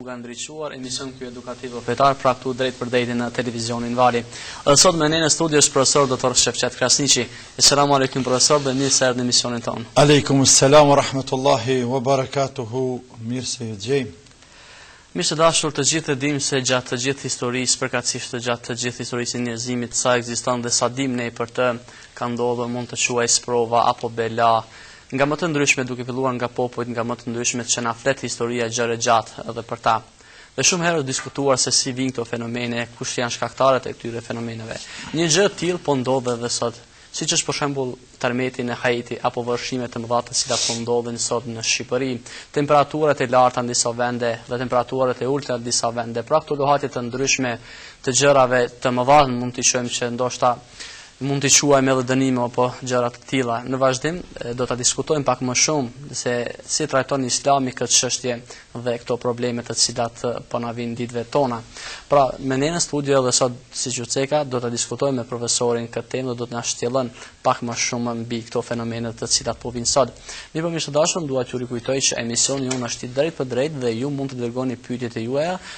Ku ka ndriçuar emision ky edukativ o fetar pra këtu drejtpërdrejti në televizionin vali. Edhe sot me ne në studio është profesor Dr. Shefqet Krasniqi. Eselamu alejkum profesor dhe mirë se erdhë në emisionin tonë. Alejkum selam rahmetullahi wa barakatuhu mirë se ju gjejmë. Miq të dashur të gjithë e dimë se gjatë të gjithë historisë, përkatësisht gjatë të gjithë historisë së njerëzimit sa ekziston dhe sa dimë ne për të, kanë ndodhur mund t'i quaj sprova apo bela Nga më të ndryshme duke filluar nga popujt nga më të ndryshme që na flet historia gjerë e gjatë edhe për ta. Dhe shumë herë është diskutuar se si vijnë këto fenomene, kush janë shkaktarët e këtyre fenomeneve. Një gjë e tillë po ndodh edhe sot, siç është për shembull tërmeti në Haiti apo vërshime të mëdha të cilat po ndodhin sot në Shqipëri, temperaturat e larta në disa vende dhe temperaturat e ulëta në disa vende. Pra këto luhatje të ndryshme të gjërave të mëdha mund t'i shohim që ndoshta mund t'i quajmë edhe dënime apo gjëra të tilla. Në vazhdim do ta diskutojmë pak më shumë se si e trajton Islami këtë çështje dhe këto probleme të cilat po na vijnë ditëve tona. Pra, me ne në studio edhe sot siç u ceka do ta diskutojmë me profesorin këtë temë dhe do të na shtjellon pak më shumë mbi këto fenomene të cilat po vijnë sot. Mirëpo miq të dashur, dua t'ju rikujtoj që emisioni jonë është i drejtpërdrejtë dhe ju mund të dërgoni pyetjet e juaja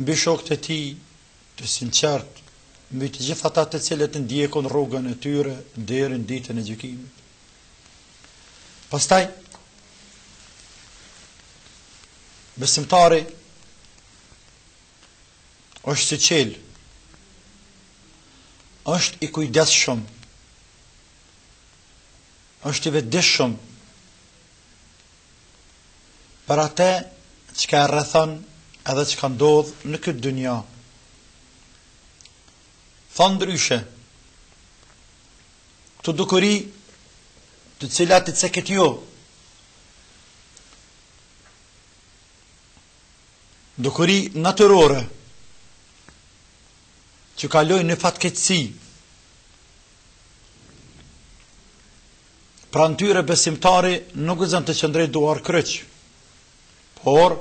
mbi shokët e tij të sinqertë, mbi të gjithë ata të cilët ndjekun rrugën e tyre deri në ditën e gjykimit. Pastaj besimtari është syçelë, është i kujdesshëm, është i vetëdijshëm, për atë çka e rrethon edhe çka ndodh në këtë dynja. Thonë ndryshe, këto dukuri të cilat i cekët ju, dukuri natyrore, që kalojnë në fatkeqësi, Pranë tyre besimtari nuk guxon të qëndrojë duar kryq, por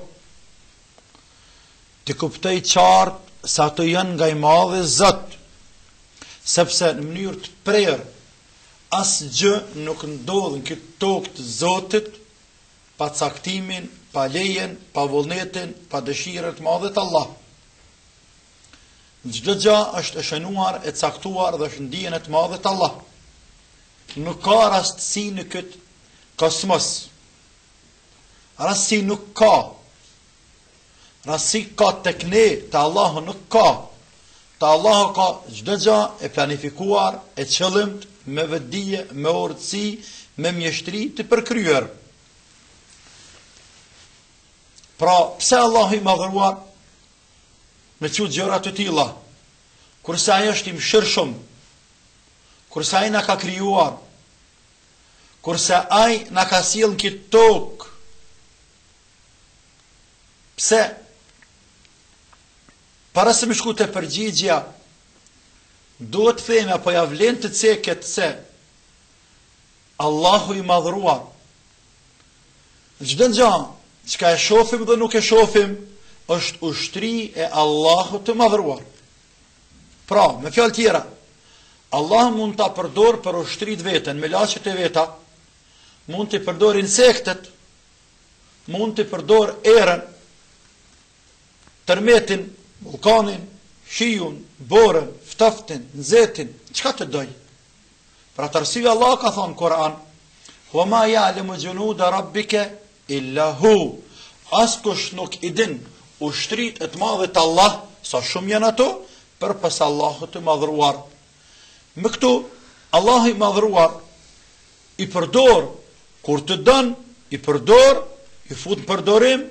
t'i kuptojë qartë se ato janë nga i madhi Zot, sepse në mënyrë të prerë asgjë nuk ndodh në këtë tokë të Zotit, pa caktimin, pa lejen, pa vullnetin, pa dëshirën e të madhit Allah. Çdo gjë është e shënuar, e caktuar dhe është në dijen e të madhit Allah. Nuk ka rastësi në këtë kosmos. Rastësi nuk ka. Rastësi ka tek ne, te Allahu nuk ka. Te Allahu ka çdo gjë e planifikuar, e qëllimt, me vetëdije, me urtësi, me mjeshtri të përkryer. Pra, pse Allahu i madhëruar Me çu gjëra të tilla, kurse Ai është i mëshirshëm, kurse Ai na ka krijuar, kurse Ai na ka sjellë në këtë tokë. Pse? Para se me shku te përgjigjja, duhet të themi apo ja vlen të ceket se Allahu i madhruar, Çdo gjë çka e shohim dhe nuk e shohim është ushtri e Allahut të madhruar. Pra, me fjalë tjera, Allah mund t'i përdor për ushtri të veten melaçet e veta, mund t'i përdor insektet, mund t'i përdor erën, tërmetin, vullkanin, shiun, borën, ftoftin, nxetin, çka të dojë. Për atë arsye Allah ka thonë n'Kur'an, "Wa ma ya'lamu junuda rabbika illa hu." Askush nuk i din ushtritë e të madhit Allah, sa shumë janë ato, përpos Allahut të madhruar. Me këto, Allah i madhruar i përdor, kur të don, i përdor, i fut në përdorim,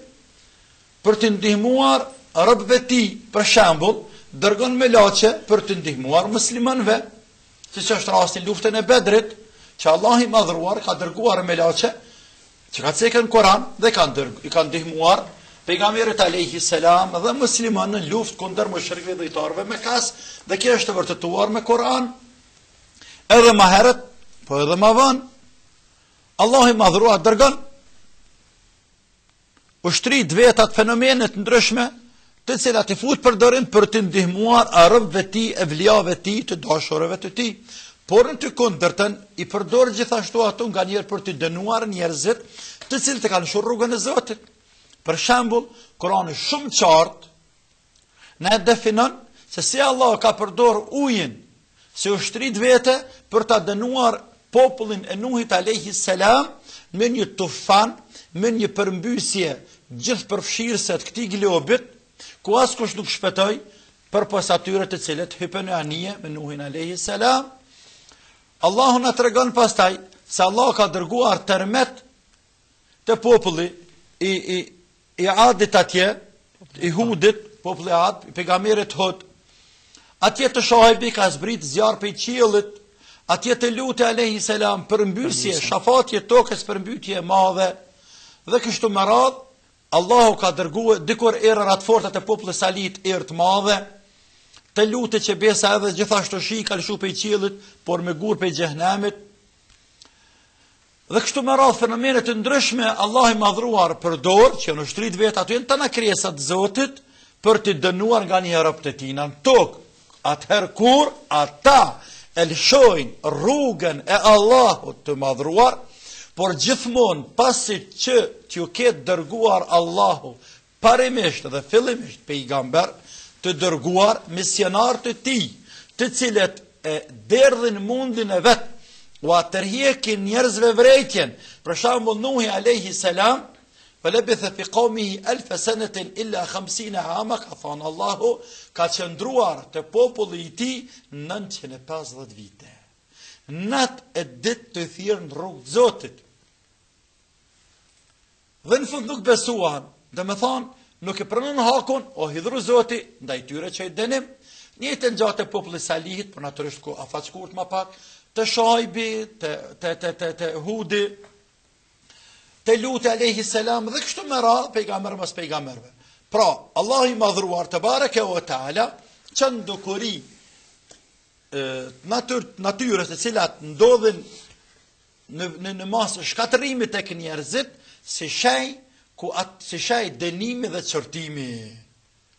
Për t'i ndihmuar robëve të tij, për shembull, dërgon melaçe për të ndihmuar muslimanëve, siç është rasti në luftën e Bedrit, që Allahu i Madhëruar ka dërguar melaçe që ka cek në Kur'an dhe ka dërgu, i ka ndihmuar pejgamberit alayhi salam dhe muslimanëve në luftë kundër mushrikëve dhe idhujtarëve mekas dhe kjo është vërtetuar me Kur'an. Edhe ma herët, po edhe ma vonë Allahu i Madhëruar dërgon ushtritë e veta fenomene të ndryshme të cilat i fut në përdorim për t'i ndihmuar robëve të tij evliave të tij, të dashurve të tij, por në të kundërtën i përdor gjithashtu ato nganjëherë për t'i dënuar njerëzit të cilët e kanë lëshu rrugën e Zotit. Për shembull, Kurani shumë qartë Na definon se si Allahu ka përdorë ujin si ushtri të veten për ta dënuar popullin e Nuhit alejhi selam me një tufan, me një përmbysje gjithëpërfshirëse të këtij globit, ku askush nuk shpëtoi përpos atyre të cilët hypën në anije me Nuhin alejhi selam. Allahu na tregon pastaj se Allahu ka dërguar tërmet te populli i i I Adit atje, i Hudit, populli Ad, i pejgamberit Hud, atje te Shuajbi ka zbrit zjarr prej qiellit, atje te Luti alejhi selam përmbysje, shafatje tokës përmbytje e madhe dhe kështu me radh, Allahu ka dërguar dikur erëra të forta te populli i Salihit erë të madhe, te Luti që besa edhe gjithashtu shi ka lëshu prej qiellit, por me gur prej xhehenemit, Dhe kështu me radhë fenomene të ndryshme Allahu i madhruar përdor që janë ushtritë e veta ato janë tana krijesat e Zotit për t'i dënuar nganjëherë robt e tina në tokë. Atëherë kur ata e lëshojnë rrugën e Allahut të madhruar, por gjithmonë pasi që t'ju ketë dërguar Allahu Parimisht dhe fillimisht pejgamber të dërguar misionar të tij, të cilët e derdhin mundin e vet, ua tërhjekin njerëzve vërejtjen, për shembull Nuhi alejhi selam, Felebithe fi kaumihi elfe senetin illa khamsina ama ka thanë Allahu ka qëndruar te populli i tij 950 vite. Nat e dit tu thirrë në rrugë të zotit. Dhe në fund nuk besuan, domethanë, nuk e pranun hakun, u hidhru zoti, ndaj tyre çoi dënim, njëjtën gja te populli i Salihit, po natyrisht ku afat shkurt ma pak, te Shuajbi, te, te, te, te, te Hudi, te Luti alejhi selam, dhe kështu me radh, pejgamer mas pejgamerve. Pra, Allahu i madhruar tebareke ve teala, çon dukuri të natyrës të cilat ndodhin në në në masë shkatërrimit tek njerëzit si shenjë ku atë si shenjë dënimi dhe qortimi.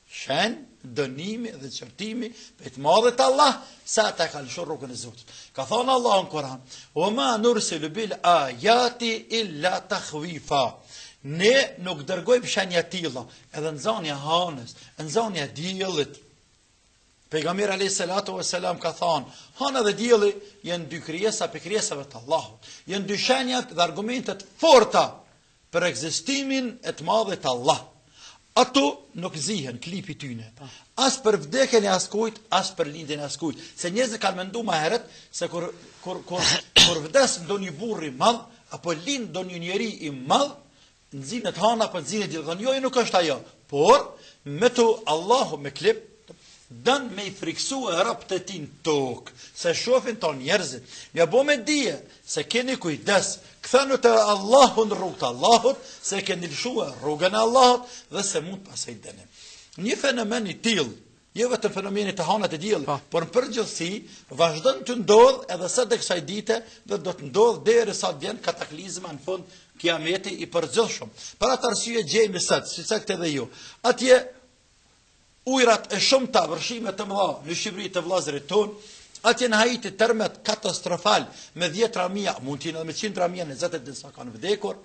Shenj dënimi dhe qortimi prej të madhit Allah se ata kanë lëshuar rrugën e Zotit. Ka thanë Allahu në Kur'an: "Wa ma nursilu bil ayati illa takhwifa." Ne nuk dërgojmë shenja të tilla, edhe nxanja e hanës, nxanja e diellit. Pejgamberi alejhi salatu vesselam ka thanë, hana dhe dielli janë dy krijesa prej krijesave të Allahut. Janë dy shenja dhe argumente të forta për ekzistimin e të madhit Allah. Ato nuk zihen eklipsi i tyne, po. as për vdekjen e askujt, as për lindjen e askujt. Se njerëzit kanë mendu ma herët se kur kur kur kur vdes ndonjë burrë i madh apo lind ndonjë njeri i madh, Nxihet hana apo nxihet dielli tha jo nuk është ajo por me to Allahu me eklips don me i friksue robt e ti n'tokë se e shofin tanë njerëzit m'ja bo me dije se keni kujdes kthenu te Allahu n'rrugë të Allahut se keni lëshue rrugën e Allahut dhe se mund pasojë dënimi një fenomen i tillë jo vetëm fenomeni te hana, te dielli, po. por në përgjithësi vazhdon të ndodh edhe sot e kësaj dite dhe do të ndodh deri sa të vjen kataklizma në fund kiameti i përgjithshëm. Për atë arsye gjejmë sot, siç e cekët dhe ju, atje ujrat e shumta, vërshime të mëdha në Shqipëri të vëllazërit tonë, Atje në Haiti termet katastrofal me dhjetra mija, mund të jenë edhe me qindra mija një Zot e di sa kanë vdekur.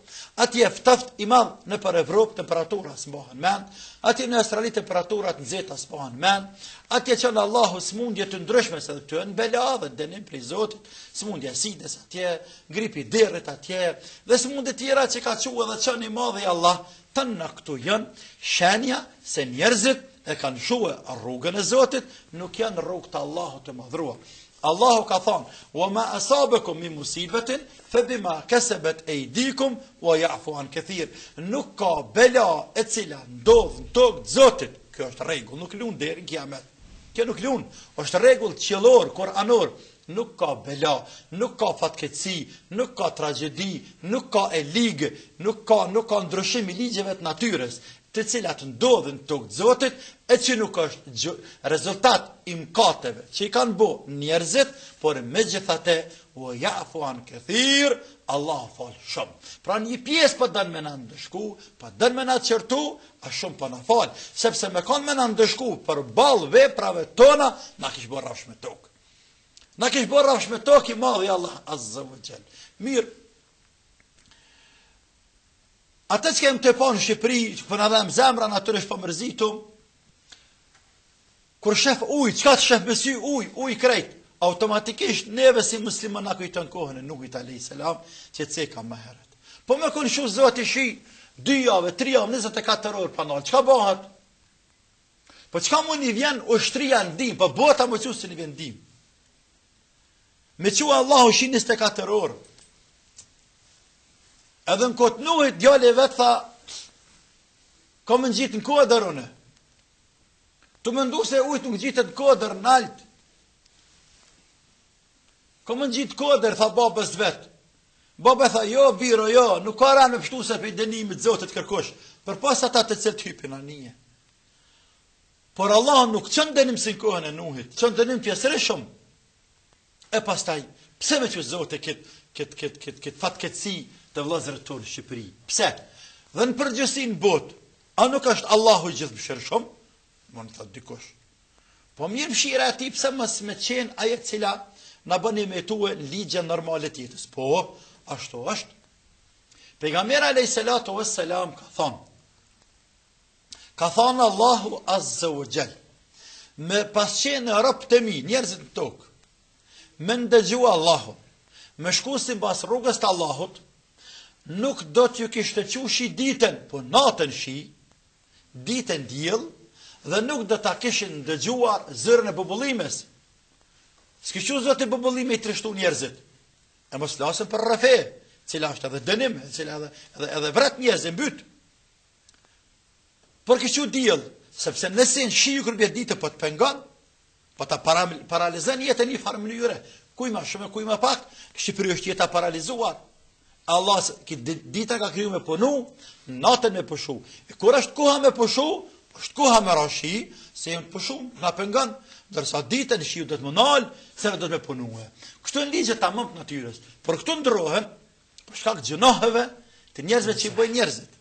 Atje e ftoft i madh nëpër Evropë temperatura s'mbahen mend. Atje në Australi temperatura t'nxeta s'mbahen mend. Atje çon Allahu sëmundje të ndryshme se edhe këto janë bela dhe denim prej Zotit, sëmundja e sidës atje, gripi i derrit atje, dhe sëmundje tjera që ka çu edhe çon i madhi Allah, Tana këto janë shenja se njerëzit e kanë lshue rrugën e Zotit, nuk janë n'rrugë të Allahut të madhruar. Allahu ka thonë, wa ma asabekum min musibetin, fe bima kesebet ejdikum, wa jafu an kethir. Nuk ka bela e cila ndodh në tokë të Zotit, kjo është rregull, nuk lun deri në kiamet. Kjo nuk lun, është rregull qiellor, kuranor, Nuk ka bela, nuk ka fatkeqësi, nuk ka tragjedi, nuk ka e ligë, nuk ka, nuk ka ndryshim i ligjeve të natyrës, të cilat ndodhin n'tokë të Zotit, e që nuk është rezultat i mëkateve që i kanë bo njerëzit, por megjithate, wa ya'fu an kathir, Allahu fal shumë. Pra një pjesë po don me na ndëshku, po don me na qortu, a shumë po na fal, sepse me kanë me na ndëshku përballë veprave tona, na kish bo rrafsh me tokë. Na kish bo rrafsh me tokë i madhi Allah Azza wa Xhel. Mirë, atë çka jem tu pa në Shqipëri, që po na dhem zemra, natyrisht po mërzitum, kur shef uj, çka të shef me sy uj, uj krejt, automatikisht neve si muslimanë na kujton kohën e Nuhit alejhi selam, që e ceka më herët. Po me kanë çu Zoti shi, dy javë, tri javë, 24 orë pa nalë, çka bahet? Po çka mund i vjen ushtria në ndihmë, po bota me u çu s'mun i vjen n'ndihmë. Me çu Allahu shi 24 orë. Edhe në kohë t'Nuhit, djali i vet tha, kom me u ngjit në kodër une. Tu mendu se ujtë nuk ngjitet në kodër nalt. Kom me u ngjit n'kodër, tha babës vet. Baba i tha, jo, biro, jo, nuk ka rënë me pështu sot prej dënimit Zotit kërkush, përpos ata të cilët hypin n'anije. Por Allah nuk çon dënim si në kohën e Nuhit, çon dënim të pjesërishëm. E pastaj, pse me çu Zoti këtë kët, kët, kët, kët fatkeqësi te vllazërit tonë në Shqipëri? Pse? Dhe në përgjithësi n'botë, a nuk është Allahu gjithëmëshirshëm? Mun të thotë dikush. Po mëshira e tij pse mos me qenë, ajo e cila na bën me jetue në ligje normale të jetës. Po, ashtu është. Pejgamberi alayhi salatu wassalam ka thonë Ka thonë Allahu azza wa jall me pas qenë robtë e mi, njerëzit në tokë, me ndëgju Allahun, me shku sipas rrugës të Allahut, nuk do t'ju kisha çu shi ditën, po natën shi, ditën diell dhe nuk do ta kishin ndëgjuar zërin e bubullimës. S'kish çu zoti bubullimë me i trishtu njerëzit. E mos flasim për rrufe, e cila është edhe dënim, e cila edhe edhe edhe vret njerëz e mbyt. Por kish çu diell, sepse nëse shiu kur bie ditën po të pengon, Po ta paralizon jetën në një farë mënyre, kuj ma shumë, kuj ma pak, Shqipëri është jeta e paralizuar. Allahu ditën e ka kriju me punu, natën me pushu. E kur është koha me pushu, është koha me ra shi, se jemi tu pushu, s'na pengon, dërsa ditën shiu do të na nalë, se ne do të me punue. Kështu në ligjet e tamam të natyrës, por këto ndrrohen, për shkak gjynaheve të njerëzve që i bëjnë njerëzit.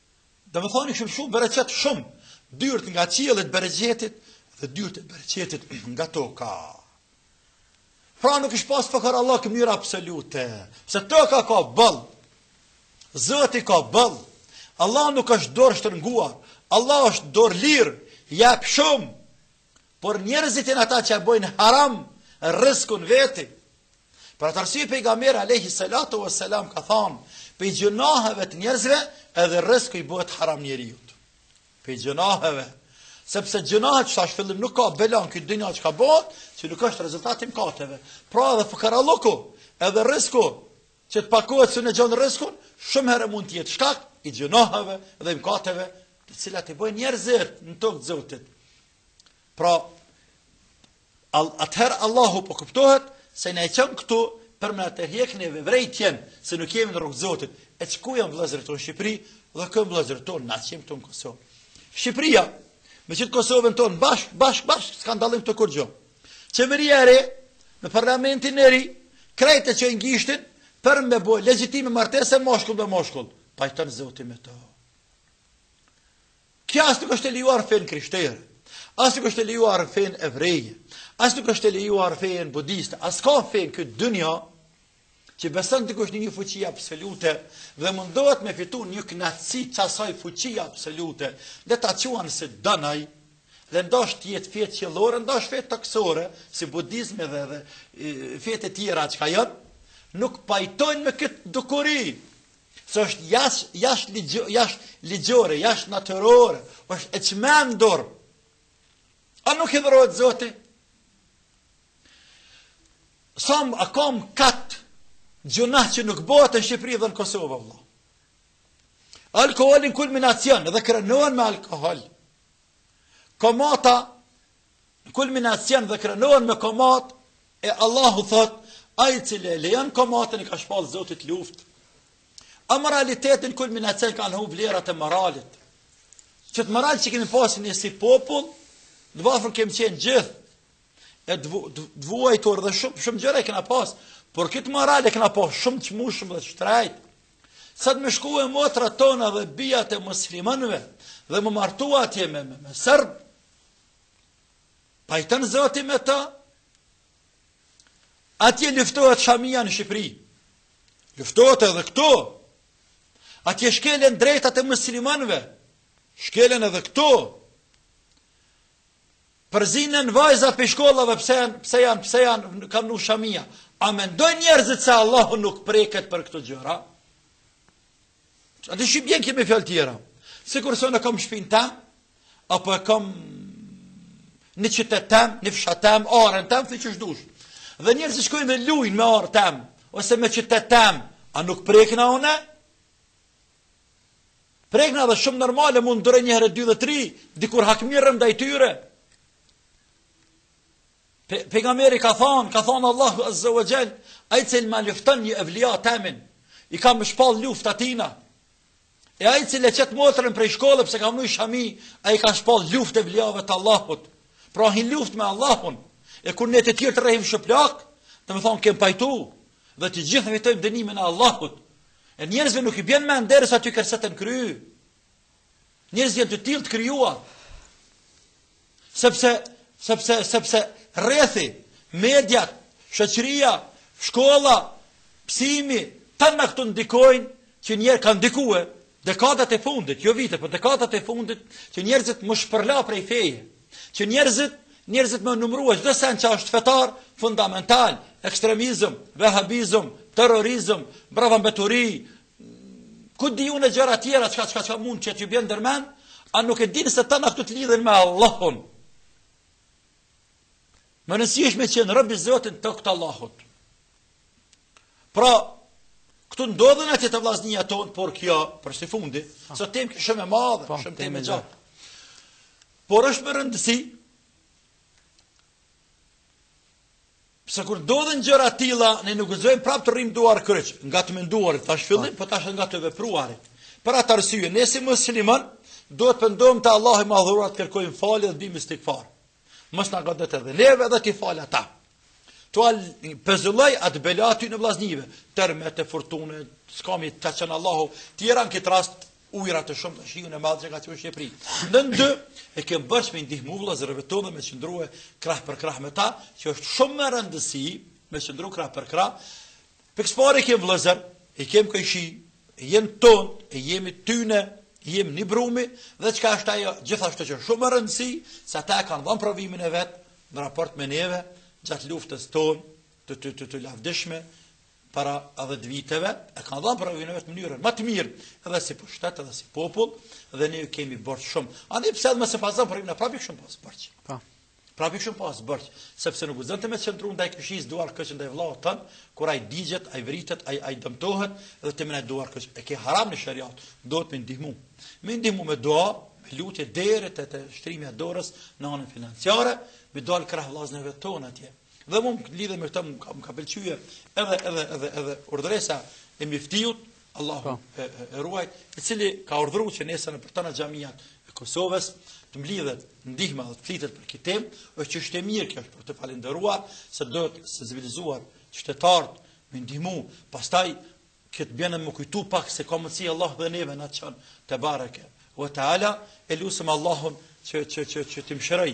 Domethënë ish shumë bereqet shumë, dyert nga qielli të bereqetit dhe dyert e bereqetit nga toka. Pra nuk ish pas fakir Allahu kërrë absolute, se toka ka boll, zoti ka boll, Allahu nuk është dorështrënguar, Allahu është dorëlirë, jep shumë, Por njerëzit janë ata që e bëjnë haram rrëskun e vet. Për atë arsye pejgamberi alayhi salatu wassalam ka thënë, pej gjynaheve të njerëzve edhe rrësku i bëhet haram njeriut. Pej gjynaheve sepse gjynahet qysh thash n'fillim nuk ka bela në këtë dynja që bohet, që nuk është rezultat i mkateve. Pra edhe fukarallëku, edhe rrësku, që të pakohet se ne e gjojmë rrëskun, shumë herë mund të jetë shkak i gjynaheve dhe mëkateve, të cilat i bëjnë njerëzit në tokë të Zotit. Pra, atëherë Allahu po kuptohet se ne jem këtu për me na tërhjek neve vërejtjen se nuk jemi në rrugë të Zotit, e qe ku janë vëllazërit tonë në Shqipëri dhe ku janë vëllazërit tonë ne që jemi në Kosovë. Shqipëria, me qëtë Kosovën tonë, bashkë, bashkë, bashkë, s'ka ndalim te kurgjo. Qeveria e re, me parlamentin e ri, krejt e çojnë gishtin për me bo legjitime martesën mashkull me mashkull. Pajton Zoti me to. Kjo as nuk është e lejuar n'fenë krishtere. As nuk është e lejuar n'fenë hebreje. As nuk është e lejuar n'fenë budiste. As ka fe në këtë dynja që beson dikush në një fuqi absolute dhe mundohet me fitu një knaqësi t'asaj fuqi absolute, dhe ta quan Adonaj, dhe ndash të jetë fetë qiellore, ndash fetë toksore, si budizmi dhe dhe fetë e tjera çka janë, nuk pajtohen me këtë dukuri, se është jasht, jasht, ligjo, jasht ligjore, jasht natyrore, është e çmendur, a nuk hidhërohet Zoti? Sa, a ka mkat gjynah që nuk bëhet në Shqipëri dhe në Kosovë vëlla. Alkooli n'kulminacion dhe krenohen me alkool. Kamata kulminacion dhe krenohen me kamatë e Allahu thot ai i cili e lejon kamatën i ka shpall Zotit luftë. Amoraliteti n'kulminacion kanë hup vlerat e moralit. Qet moral që kemi pas ne si popull, t'varfën kemi qenë gjithë, e të vuajtur dhe shumë shumë gjëra kena pas, por këtë moral e kena pas shumë t'çmushëm dhe të shtrejt. Sot me shku e motrat tona dhe bijat e muslimanëve dhe me u martu atje me me, me serb. Pajtohet Zoti me to. Atje luftohet Shamia në Shqipëri. Luftohet edhe këtu. Atje shkelen drejtat e muslimanëve. Shkelen edhe këtu. Përzihen vajzat prej shkollave pse janë, pse janë, pse janë, kanë vnu shamia. A mendojnë njerëzit se Allahu nuk preket për këto gjëra? A ç'i bjen kjo me fjalë tjera? Sikurse unë kam shpinë teme, apo e kam një qytet tem, një fshat tem, arën teme, thirre qysh dush. Dhe njerëzit shkojnë dhe lujnë me arë teme, ose me qytet tem, a nuk prekna une? Prekna dhe shumë normale mund duroj një herë dy dhe tri, dikur hakmirrem ndaj tyre. Pe, pejgamberi ka thonë, ka thonë Allahu Azze ve Xhel, ai i cili ma lufton një evlija temin, i kam shpall luftë atina, e ai i cili e qet motërën prej shkolle, pse ka vnu shami, ai i ka shpall luftë evlijave të Allahut, pra hin n'luftë me Allahun, e kur ne të tjerë të rrimë shplakë, domethonë kem pajtu, dhe të gjithë meritojmë dënimin e Allahut, E njerëzve nuk i bjen mend derisa t'ju kërset n'kry. Njerëzit janë të tillë të krijuar. Sepse sepse sepse rrethi, mediat, shoqëria, shkolla, msimi, tana këto ndikojnë që njerë kanë ndikue dekadat e fundit, jo vite, për po dekadat e fundit që njerëzit me i shpërla prej feje. Që njerëzit, njerëzit me numrua çdo send që është fetar, fundamental, ekstremizëm, vehabizëm, terrorizëm, prapambeturi, ku di unë gjëra tjera çka çka çka mund që t'ju bjen ndërmend, a nuk e dini se tana këto të lidhen me Allahun. Me rëndësi është me qenë rob i Zotit në tokë të Allahut. Pra, këtu ndodhin atje te vllaznija tonë, por kjo, për si fundi, po. së tem shumë e madhe, po, shumë temë e gjatë. Por është me rëndësi, Se kur ndodhen gjëra të tilla, ne nuk guxojmë prapë të rrim duar kryq, nga të menduarit pikësëpari, po ashtu nga të vepruarit. Për atë arsye, ne si musliman duhet të pendohemi te Allahu i Madhëruar të kërkojmë falje dhe të bëjmë istigfar. Mos na godit edhe neve dhe t'i fal ata. Ta pezulloj atë bela te vllaznive, tërmete, furtuna, çka mi t'çon Allahu, i ran kët rast ujra të shumtë, shiu e madh që ka qenë n'Shqipëri. Ne e kem borxh me ndihmu vëllazërve tonë me qëndrua krah për krah me ta, që është shumë me rëndësi me qëndru krah për krah Pikë së pari i kem vëllëzer, i kem kojshi, janë tonë, jemi tyne, jemi një brumi, dhe çka është ajo gjithashtu që shumë me rëndësi, se ata e kanë dhënë provimin e vet në raport me neve gjatë luftës tonë të të të, të lavdishme para dhjetë viteve, e kanë dhënë provimin e vet në mënyrën më të mirë, edhe si pushtet, edhe si popull, dhe ne ju kemi borxh shumë. Ani pse edhe mos t'pasën provimin e prapë kishim pas borxh. Po. Prapë kishim pas borxh, sepse nuk guxon ti me qëndru ndaj kojshisë duar kryq ndaj vëllaut ton, kur ai digjet, ai vritet, ai ai dëmtohet dhe ti me nejt duar kryq. E ke haram në sheriat, duhet me ndihmu. Me ndihmu me dua, me lutje deri te te shtrirja e dorës në anën financiare, me dal krah vllaznerve tonë atje. Dhe mu në lidhje me këtë më ka, më ka pëlqyer edhe edhe edhe edhe urdhresa e myftiut Allahu e, e ruajt, i cili ka urdhëruar që nesër nëpër tona xhamiat e Kosovës të mblidhet ndihma dhe të flitet për këtë temë, është çështje e mirë kjo për të falendëruar se duhet sensibilizuar qytetarët me ndihmu, pastaj kjo të bjen me kujtu pak se ka me t'pyt Allahu dhe neve në qënë tebareke ve teala, e lusim Allahun që, që, që, që t'i mëshiroj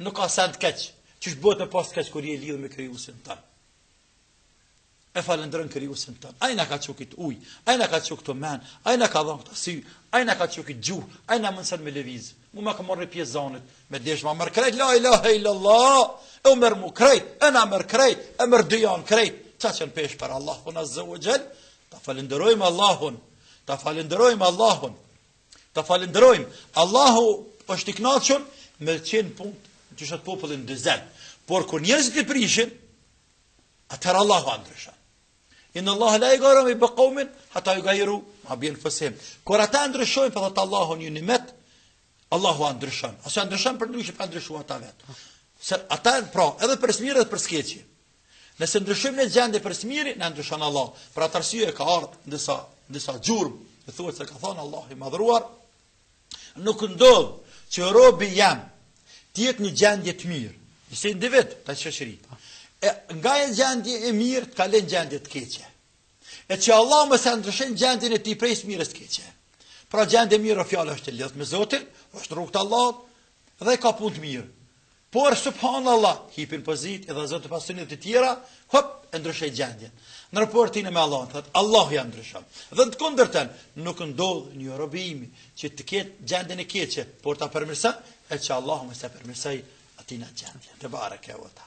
Nuk ka send keq, qysh bëhet me pas keq kur je lidh me krijuesin tënd. E falënderon krijuesin tënd. Ai na ka çu kët ujë, ai na ka çu këto men, ai na ka dhënë këto sy, ai na ka çu kët gjuhë, ai na mundson me lëviz. Mu ma ka marrë ni pjesë zanit, me desht ma merr krejt la ilaha illallah. E u merr mu krejt, e na merr krejt, e merr dynjanë krejt. Ça çon peshë për Allahun azza wa jall, ta falënderojmë Allahun, ta falënderojmë Allahun. Ta falënderojmë. Allahu është i kënaqur me të qenë punë që është popullin dyzet. Por kur njerëzit i prishin, atëherë Allahu ndryshon. Innallahe la jugajjiru ma bikavmin, hatta jugajjiru ma bi enfusihim. Kur ata ndryshojnë, po u dhet Allahu një nimet, Allahu s'ua ndryshon. S'ua ndryshon për ndryshë, pa ndryshu ata vetë. Se ata, pra, edhe për së mirë dhe për së keqi. Nëse ndryshojmë ne gjendjen për s'miri, na e ndryshon Allah. Për atë arsye ka ardhur në disa në disa gjurmë, e thuhet se ka thënë Allahu i madhëruar, nuk ndodh që robi jem të jetë në gjendje të mirë, qoftë individ a shoqëri. E nga gjendja e mirë të kalon n'gjendje të keqe. E që Allah mos ia ndryshon gjendjen e tij prej s'mirës n'të keqe. Pra gjendje e mirë fjala është i lidhur me Zotin, është n'rrugë t'Allahut, dhe bën punë të mirë. Por subhanallah, hip n'pozitë, edhe zotëron pasuri dhe të tjera, hop, e ndryshon gjendjen. Në raportin e tij me Allahun, thot, Allahu ja ndryshon. Dhe në të kundërten, nuk ndodh një rob imi që të ketë gjendjen e keqe, por ta përmirëson, e që Allahu mos ia përmirësojë atijna gjendjen. Tebareke ue teala.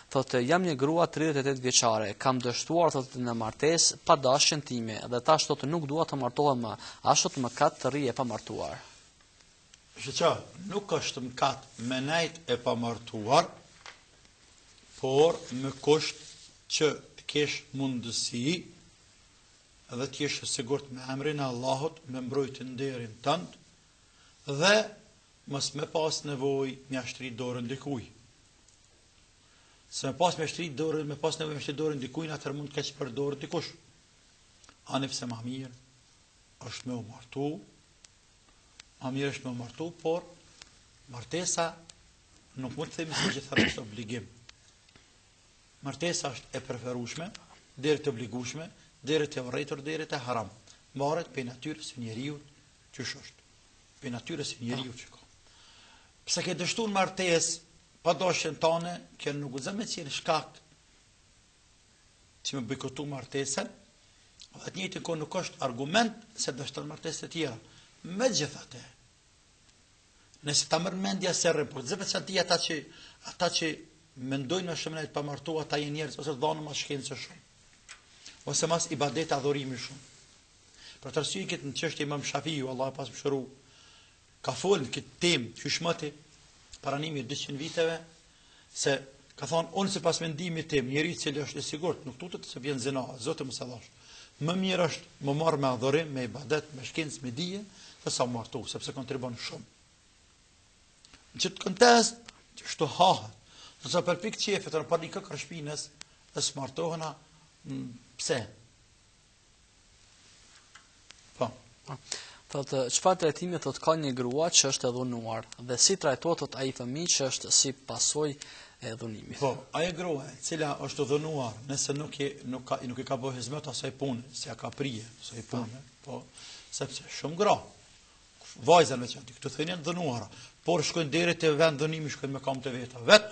Thotë, jam një grua 38 vjeçare, kam dështuar thotë në martesë pa dashjen time dhe tash thotë nuk dua të martohem më, a është thotë mëkat të rri e pamartuar. Është që nuk është mëkat me nejt e pamartuar, por me kusht që të kesh mundësi dhe të jesh e sigurt me emrin e Allahut, me mbrojtë nderin tënd dhe mos me pas nevojë m'ia shtri dorën dikujt. Se me pas me shtri dorën, me pas nevojë me shtri dorën dikujt atëherë mund të keqpërdorë dikush. A nëse më mirë është me u martu, më mirë është me u martu, por martesa nuk mund të themi se gjithherë është obligim. Martesa është e preferueshme, herë është e obligueshme, herë është e urrejtur, herë është haram. Varet prej natyrës së njeriut qysh është. Prej natyrës së njeriut që ka. Pse ke dështu në martesë Pa dashjen tande, kjo nuk guxon me qenë shkak që me bojkotu martesën, dhe n'të njëjtën kohë nuk është argument se dështon n'martesë tjetër. Megjithatë, nëse ta merr mendja se rrepull, në veçanti ata që ata që munden me nejt pa u martu, ata janë njerëz ose t'dhanë mas shkence shumë, ose mas ibadetit, adhurimit shumë. Për atë arsye n'këtë çështje imam Shafiu, Allah e pastë mëshiru, ka folë në këtë temë qysh moti, para një mijë e dyqind viteve, se ka thonë, unë sipas mendimit tim, njeriu i cili është i sigurt, nuk tutet se bjen n'zina, Zoti mos e dhashtë, më mirë është m'u marrë me adhorim, me ibadet, me shkencë, me dije, sesa m'u martu, sepse kontribuon shumë. Në qëtë kontekst, qështu hahet, në sa për pikë t'qejfit, në pare një kokërr shpinës, e s'martohna, pse? Po. po. Thotë, çfarë trajtimi thotë ka një grua që është e dhunuar dhe si trajtohet thotë ai fëmijë që është si pasojë e dhunimit. Po, ajo grua e cila është dhunuar, nëse nuk i nuk ka nuk i ka bëu hizmet asaj punë, s'i ka pri asaj pune, po, po, sepse shumë gra vajza në veçanti, këtu thonë janë t'dhunuara, por shkojnë deri te vendi i dhunimit shkojnë me kambë të veta. Vet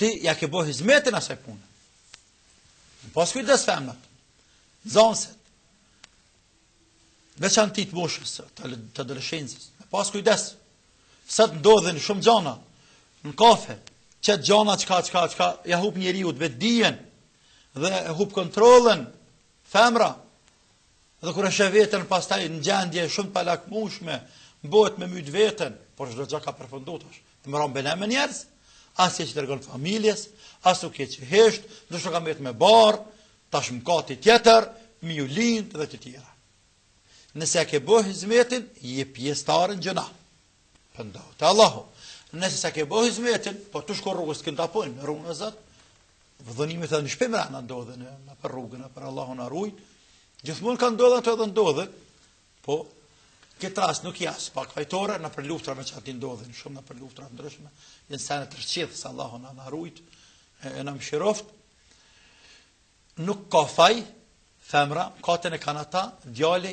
Ti ja ke bo hizmetin asaj punë. Me pas kujdes femnat, zonjat, veçanti të moshës, të, të adoleshencës, me pas kujdes, sot ndodhin shumë gjana, në kafe, qet gjana çka, çka, çka, ja hup njeriut vetëdijen, dhe e hup kontrollin, femra, Dhe kur e sheh veten pastaj në gjendje shumë të palakmueshme, bëhet me myt veten, por çdo gjë ka përfundu tash. Të marron edhe me njerëz, as i tregon familjes, asht keq hesht, ndoshta ka mbet me barrë, tash mëkati tjetër, m'iu lind dhe të tjera. Nëse e ke bo hizmetin, je pjestare n'gjynah. Pendohu te Allahu. Nëse s'ja ke bo hizmetin, po tu shku rrugës të kidnapojnë, rrugën e zatet, dhunimet edhe shpeshherë ndodhin në, në për rrugën, në por Allahu na rujtë, gjithmonë ka ndodh ato edhe ndodhin, po këtë rast nuk je aspak fajtore, nëpër luftra veçanti ndodhin shumë nëpër luftra t'ndryshme, janë sene të rrëqethëse Allahu na rujtë, e, e na mshiroftë, nuk ka faj, femra, mkatin e kanë ata, djali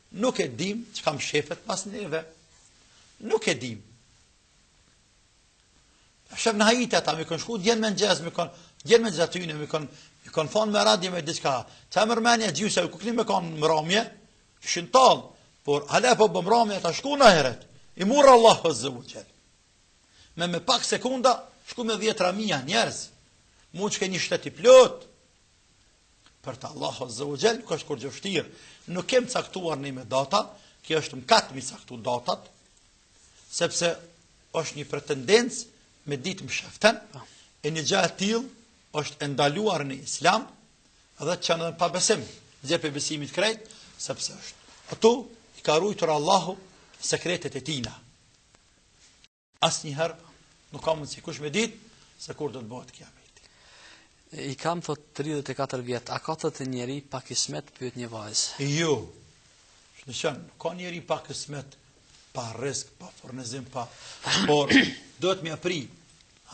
Nuk e dim çka mshefet pas neve. Nuk e dim. Sheh n'Haiti ata me kanë shku dje në mëngjes me kanë dje mes atyne me kanë me kanë thanë me radio me diçka. Ça more njerëz gjysa ku keni me kanë mramje? Ishin tall, por hala pa u bo mramje ata shku n'ahiret. I murr Allahu azze ve xhel. Me me pak sekonda shku me 10-ra mija njerëz. Mun ke një shtet i plot, Për Allahun Azze ve Xhel nuk është kurgjë vështirë. Nuk kem caktuar ne me data, kjo është mëkat mi caktu datat, sepse është një pretendencë me ditë mshehtën, po. e një gjë e tillë është e ndaluar në islam, dhe të çon dhe në pabesim, zhveshje besimit krejt, sepse është. Ato i ka rujtur Allahu sekretet e tina. Asnjëherë nuk ka mundësi kush me ditë se kur do të bëhet kiameti. I kam thotë 34 vjet, a ka thotë njëri pa kismet pyet një vajzë. Jo. Në thelb, nuk ka njëri pa kismet, pa risk, pa furnizim, pa... Por, do të m'ja pri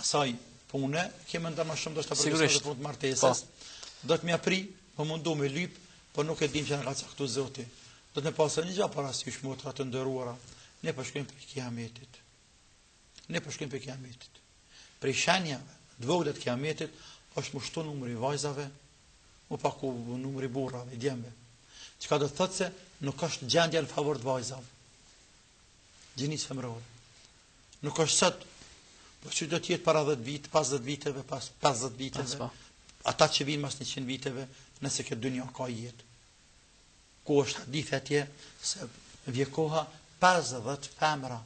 asaj pune, kemi nda më shumë do të të përgjigjesh në punë të martesës, po. do të m'ja pri, m'u mundu me lypë, por nuk e dim çka na ka caktu zoti. Do të pasë një gjë parasysh motra të nderuara, ne po shkojmë prej kiametit. Ne po shkojmë prej kiametit. Prej shenjave të vogla të kiametit është m'u shtu numri i vajzave, u paku numri i burrave, djemve. Çka do të thotë se nuk është gjendja në favor të vajzave. Gjinis femërore. Nuk është sot, po ç'do të jetë para 10 vit, pas 10 viteve, pas 50 viteve. Ata që vinë mas 100 viteve, nëse kjo dynja ka jetë. Ku është hadithi atje se vjen koha 50 femra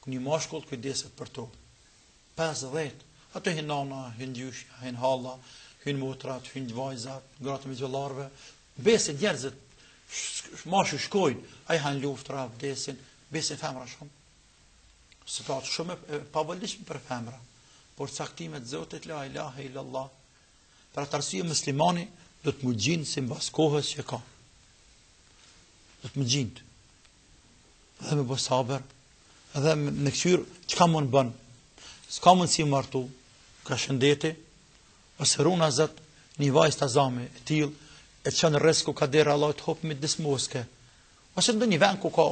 ku një mashkull kujdeset për to. 50. Aty hin nana, hin gjyshja, hin halla, hin motrat, hin vajzat, gratë e vëllazënve, mesin njerëzit meshkujt shkojnë, a i hanë luftrat, vdesin, mesin femra shumë. Situatë shumë e pavolitshme për femra, por caktimet e Zotit, la ilahe ilallah, Për atë arsye muslimani do të m'u gjind simbas kohës që ka. Do të m'u gjind. Dhe me bo sabër, dhe me këqyrë, çka mun me bo? S'ka mundësi m'u martu, ka shëndeti, ose, ruajna Zot, një vajzë të zame, e tilë, e që në rreth ku ka dhënë Allah të hupë me dismoskë, ose në një vend ku ka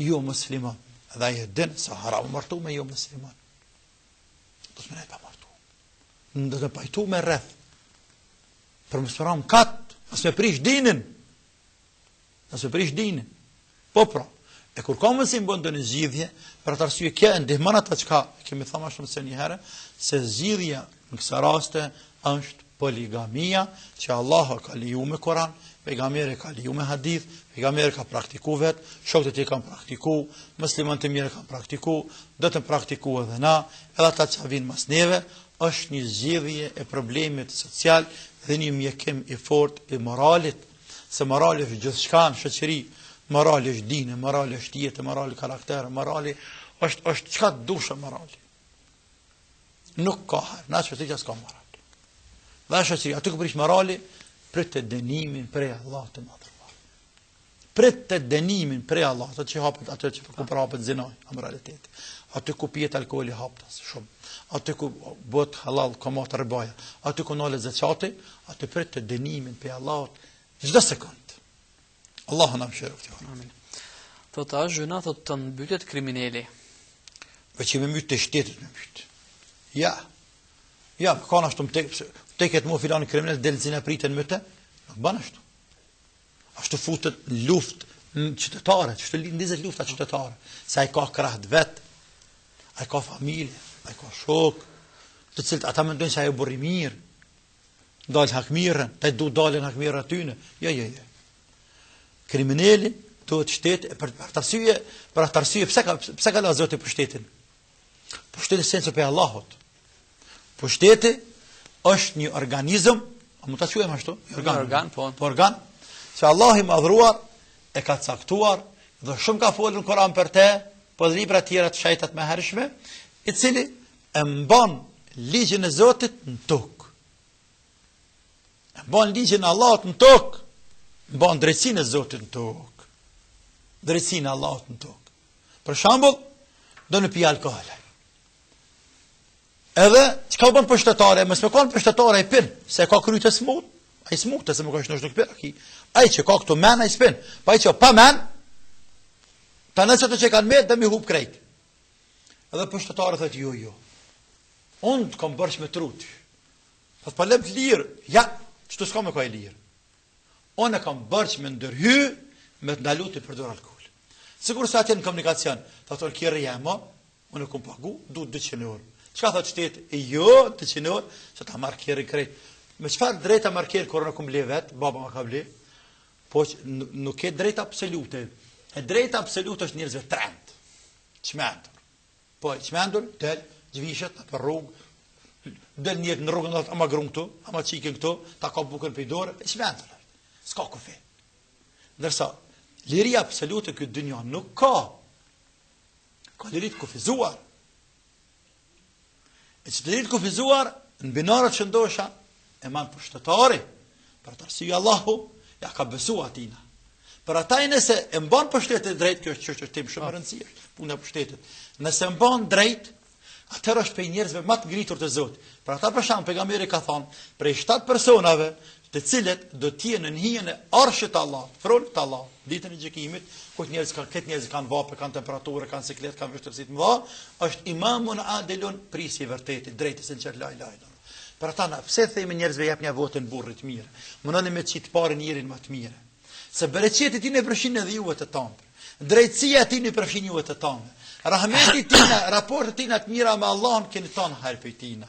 jo musliman, dhe ajo e din se haram m'u martu me jo musliman. Do të me nejt pa martu. Do të m'u pajtu me rreth. Për mos me ra në mëkat, mos me prish dinin. Mos me prish dinin. Po pra, e kur ka mundësi me bo ndonjë zgjidhje, për atë arsye kjo e ndihmon ata çka, e kemi thanë ma shumë se një herë, se zgjidhja në kësi raste është poligamia që Allah e ka leju me Kuran, pejgamberi e ka leju me hadith, pejgamberi ka praktiku vet, shokët e tij kanë praktiku, muslimanët e mirë kanë praktiku, do ta praktikojmë edhe na, edhe ata që vinë mas neve, është një zgjidhje e problemit social dhe një mjekim i fort i moralit, se morali është gjithçka në shoqëri, morali është din, morali është jetë, morali karakter, morali është çka të dush morali. Nuk ka hajr, në qoftë se s'ka moral. Dhe është që aty ku prishet morali, prite dënimin prej Allahut të madhëruar. Prite dënimin prej Allahut, aty ku hapet, aty ku përhapet zinaja, amoralitet. Aty ku pihet alkoholi haptas, shumë. Aty ku bëhet hallall kamata, ribaja. Aty ku ndalet zeqati, aty prite dënimin prej Allahut, gjithë sekond. Allahu na mëshiroftë. Amin. Thotë tash është gjynah, thot të mbytet krimineli. Po që me mbyt duhet shteti me mbyt. Jo. Jo, po kanë ashtu t'u tek, t'u tek ty, filan kriminal del zini pritën mbyte. Nuk bën ashtu. Ashtu futet lufta qytetare, ashtu ndizet lufta qytetare. Se ai ka krahët e vet. Ai ka familje, ai ka shokë, të cilët ata mendojnë se ai o burrë i mirë. Dal hakmirren, tevona dalin hakmirren atyne. Jo, jo, jo. Krimineli duhet shteti e për atë arsye, për atë arsye, pse ka, pse ka lanë Zoti pushtetin? Pushteti s'është send prej Allahut. Pushteti është një organizëm, a mund ta quajmë ashtu? Një organ, një organ, po. Po organ, se Allahu i madhëruar e ka caktuar dhe shumë ka folur në Kuran për te, por po dhe libra tjera të shejta të mëhershme, i cili e mban ligjin e Zotit në tokë. E mban ligjin e Allahut në tokë, mban drejtsinë e Zotit në tokë. Drejtsinë e Allahut në tokë. Për shembull, don me pi alkool. Edhe çka bën pushtetari, mos me kanë pushtetari ai pin, se ka kryt e smut. Ai smut, se me kanë shnosh nuk pin raki. Ai që ka këtu men ai s'pin. Po ai që pa men. Pa nëse ti çe kanë mendtë me i hup krejt. Edhe pushtetari thotë jo, jo. Unë të kam borxh me t'rujt. Thotë po lëmë të lirë. Jo, ti s'ke me kan i lirë. Unë e kam borxh me ndërhy me të ndalu të përdorë alkool. Sikurse atje në komunikacion, thotë unë kerri jemi, unë e kom pagu, du 200 n'orë. Çka thotë shteti, jo, 200 n'orë, se ta marr kerrin krejt. Me çfarë drejte ma merr kerrin, kur e kom ble vetë, baba ma ka ble, Po nuk ke drejt absolute. E drejta absolute është e njerëzve t'trent. Çmendur. Po i çmenduri del zhvishet nëpër rrugë. Del njerë në rrugë dhe thotë ama gruen këtu, ama çikën këtu, ta kap bukën prej dore, i çmendur. S'ka kufi. Ndërsa liri absolute n'këtë dynja nuk ka. Ka liri t'kufizuar. E qët liri t'kufizuar, në binarët e shëndosha, e man pushtetari, për atë arsye Allahu ja ka besu atina. Për ata ai nëse e mban pushtetin drejt, kjo është që po shtim shumë rëndësi, puna e pushtetit, nëse e mban drejt, atëherë është prej njerëzve ma të ngritur te Zoti. Për ata për shembull, Pejgamberi ka thonë, prej 7 personave, të cilët do të jenë në hijen e Arshit të Allahut, fronit të Allahut, ditën e gjykimit, ku njerëzit kanë et, njerëzit kanë vapë, kanë temperaturë, kanë siklet, kanë vështirësi të mëdha, është imamun adilun prijsi i vërtetë, i drejtë, i sinqertë, la ilahe illa. Për ata na pse themi njerëzve jepni votën burrit t'mirë. Mundoni me qit parë njerin më të mirë. Se bereqeti i tina përfshin edhe juve të tanë. Drejtësia e tina përfshin juve të tanë. Rahmeti i tina, raportet e tina të mira me Allahun keni tanë hajr prej tina.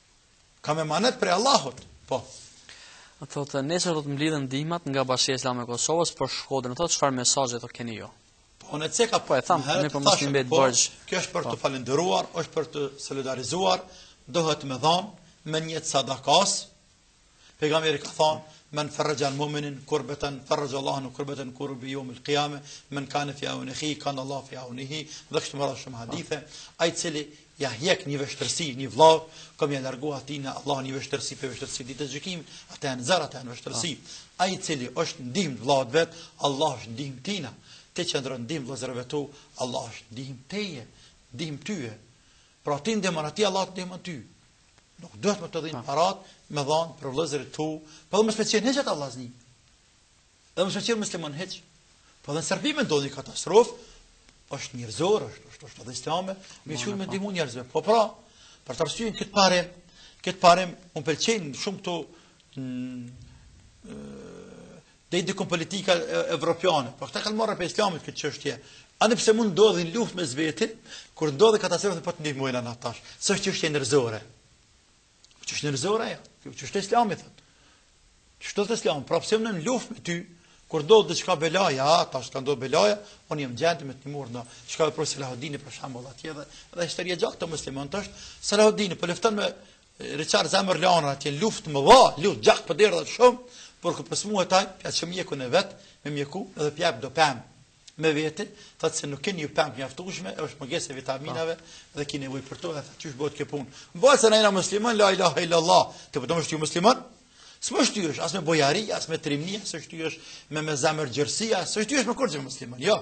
Kam emanet prej Allahut. Po. Thotë, nesër do të mblidhen ndihmat nga Bashkësia Islame e Kosovës për Shkodrën. Thotë, çfarë mesazhi do keni ju? Jo? Po ne e cekëm, po e thamë, ne po mos i mbet po, borxh. Kjo është për të po. falënderuar, është për të solidarizuar, duhet me dhonë me nijet t'sadakasë, Pejgamberi ka thënë, "Men farraja al-mu'minin kurbatan farraja Allahu anhu kurbatan kurb yawm al-qiyamah, men kana fi awnihi kana Allahu fi awnihi." Dhe kështu me radhë shumë hadithe, ai i cili ja hjek një vështirësi një vllau, ka me ia largu atina Allahu një vështirësi prej vështirësive t'ditës të gjykimit, aty janë zore, aty janë vështirësi. Ai i cili është n'ndihmë t'vllaut vet, Allahu është n'ndihmë tina. Ti qëndron n'ndihmë vëllezërve tu, Allahu është n'ndihmë teje, n'ndihmë tyje. Pra ti ndihmon atij, Allahu të ndihmon ty. Nuk duhet me t'u dhimbë parat me dhanë për vllezërit tu, po edhe mos me qenë hiç ata vllazni. Edhe mos me qenë muslimon hiç. Po edhe në Serbi me ndodhë një katastrofë, është njerëzore, është, është, është edhe islame, me u çu me ndihmu njerëzve. Po pra, për atë arsye këtë parim, këtë parim, mu më pëlqen shumë këtu, deri dikun politika evropiane, por këta kanë marrë prej islamit këtë çështje. Ani pse mund ndodhin luftë mes vete, kur ndodhi katastrofa të po të ndihmojnë ana tash. Se është çështje njerëzore. Po çështje njerëzore ajo. Kjo çështje e islamit. Çështje islame, pra pse mund në luftë me ty? Kur ndodh diçka belaja, tash ka ndodhur belaja, unë jam në gjendje me të ndihmu. Çka veproi Selahuddini për shembull atje dhe dhe historia e gjatë e muslimanëve është Selahuddini po lufton me Richard Zemër Luanin atje luftë e madhe, luftë, gjak po derdhet shumë, por kur po smuhet aj, po ja çon mjekun e vet, me mjeku edhe po ja çon pemë me vete, thotë se nuk keni ju pemë mjaftueshëm, e është mungesë e vitaminave dhe ki nevojë për to, e thotë qysh bëhet kjo punë. Mbasi se na jena muslimon, la ilaha illa Allah, ti po do me u shty me muslimon, s'shtyhesh, as me bujari, as me trimni, as s'shtyhesh me me zemërgjerësi, s'shtyhesh me kurgjo me muslimon, jo.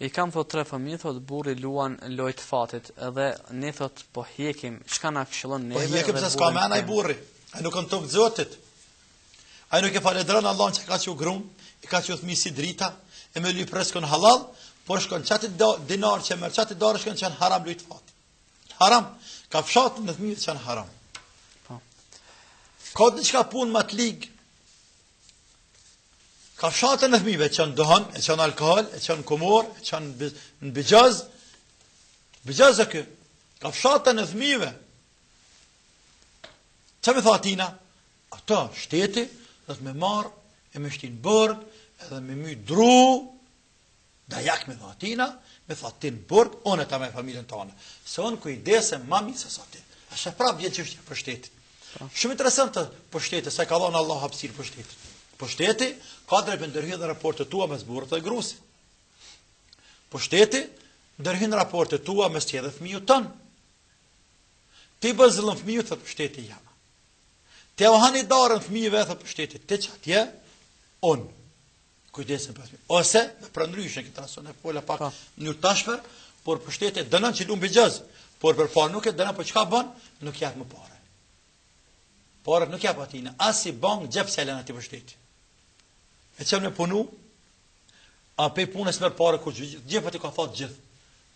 I kam thot tre fëmijë thot burri luan lojë të fatit dhe ne thot po hjekim çka na këshillon neve dhe burrin tim. Po hjekim se s'ka men ai burri. Ai nuk on tok Zotit. Ai nuk e falënderon Allahun që ka çu grun, i ka çu fëmijë si drita, e me lyp rrëskun hallall, po shkon qat dinar që merr qaty n'dorë shkon çon n'haram lojë të fatit. Haram. Kafshatën e fëmijëve çon n'haram. Po. Ka diçka punë më të ligë Kafshatën e fëmijëve e çon në duhan, e çon në alkohol, e çon në kumor, e çon në bixhoz, bixhoz e kjo, kafshatën e fëmijëve, çka me i thanë atina, atë shteti duhet me marrë, e me shti në burg, edhe me myt dru, Dajak me i dhanë atina, me shti në burg, unë ta mbaj familjen tane. Se unë kujdesem ma mirë se sa ti. A sheh prap gjithçka është pushteti. Po. Shumë interesant pushteti, se ka dhonë Allah hapsirë pushtetit. Pushteti ka drejt me ndërhy në raportet tua mes burrit dhe grusë. Pushteti ndërhyn në raportet tua mes teje dhe fëmijëve tu. Ti bën zullum fëmijëve, thotë pushteti jam. Ti e han idaren fëmijëve, thotë pushteti, ti që atje, unë. Kujdesem për fëmijët. Ose, përndryshe në këtë rason, e pola pak pa. Po. një tashmer, por pushteti e dënon që lun bixhoz, por për pare nuk e dënon, po çka bën, nuk jep më pare. Paret nuk i jep atina, as një bankë n'xhep s'ja len ati pushteti. E çon me punu, a pe punon e s'merr pare kurrë n'xhep të ka thotë gjithë.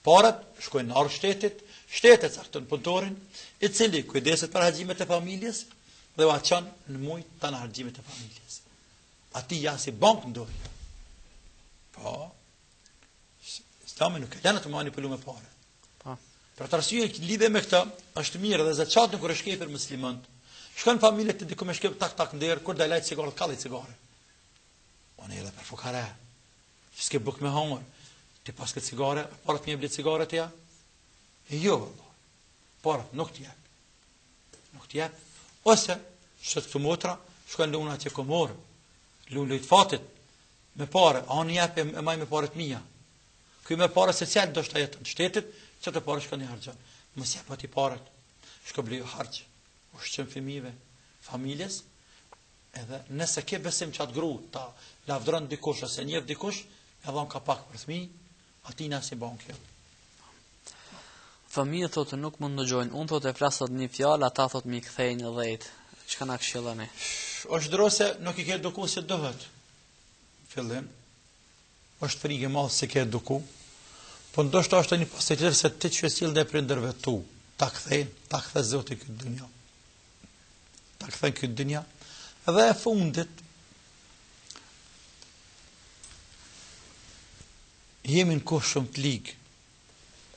Paret shkojnë në arkë të shtetit, shteti e cakton punëtorin, i cili kujdeset për harxhimet e familjes, dhe ua çon në muj të tëna harxhimet e familjes. A ti janë si bankë, hoxhë? Po, Islami nuk e len të manipulu me pare. Po. Për të rësujë, lidhe me këta, është mirë edhe zeqatin kur e shkep për muslimanët. Shkon familjet diku me shkep tak tak ndërë, kur dhe Lajt cigaret, kall cigaret. Po a je edhe fukara, që s'ke bukë me hongër, ti paske te cigare, pare me ble cigare a? E jo, vallah, pare nuk t'jap. Nuk të jep. Ose, që të motra, shkojnë lujnë atje kumar, lujnë lojët e fatit, me pare, a unë po e maj me paret e mija. Ky me pare sociale ndoshta jeton të shtetit, qato pare shkon i harxhon. Mos i jep atij pare, shko bliju harxh, ushqim fëmijve, familjes, edhe nëse ke besim qat gru, ta lavdron dikush, ose njef dikush, edhe ep ka pak për fmi, Aty na si bon kjo. Fëmijët thotë nuk më ndëgjojnë. Unë thotë e flas një fjalë, ata thotë m'i kthejnë 10. Çka na këshilloni? Është dro se nuk i ke eduku si duhet. Fillim. Është frikë e madhe s'i ke eduku. Po ndoshta është një pasojë tjetër se ti qysh u sjell ndaj prindërve tu. Ta kthejnë, ta kthe Zoti në këtë dynja. ta kthen n'këtë dynja, dhe e fundit, jemi në kohë shumë të ligë,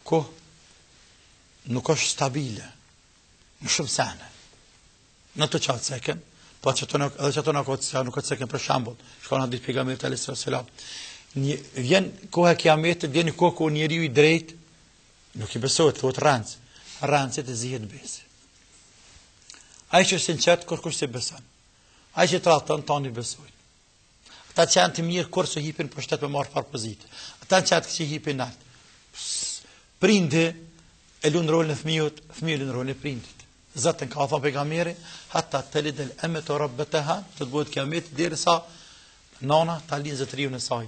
koha nuk është stabile, në shumë sene, në to që ceken, po edhe qato në kohë, edhe nuk ceken për shambull, çka ka në hadith Pejgamberit alejhi selam, vjen koha e kiametit, vjen një kohë ku njeriu i drejtë, Nuk i besohet, thuhet rrenc. Rrencit i zihet besë. Ai që është i sinqertë kërkush s'e beson. Ai që tradhton tanë i besojnë. Ata që janë të mirë kurrë s'hipin përpjetë me marr farë pozite. Ata që janë t'kqij hipin nalt. Prindi e lun rolin e fëmijës, fëmija lun rolin e prindit. Zaten ka thënë pejgamberi, hatta talid al amatu rabbataha, s'do të bëhet kiamet derisa nona ta lindë zotëriun e saj.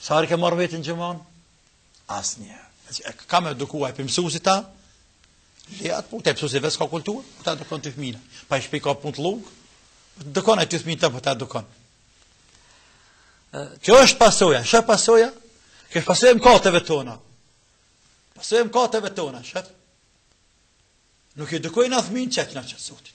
Sa herë ke marrë me veti n'xhuma? Asnjë. E ka me ta eduku mësusi a? Leje atë punë, mësusi vetë s'ka kulturë, po ta edukon ty fminë. Po n'shpi ka punët llugë, po edukon e ty fminë po ta edukon. Kjo është pasoja, është pasoja. Kjo është pasoja e mëkateve tona. Pasoja e mëkateve tona është. Nuk i edukojnë fminë qysh thotë Zoti.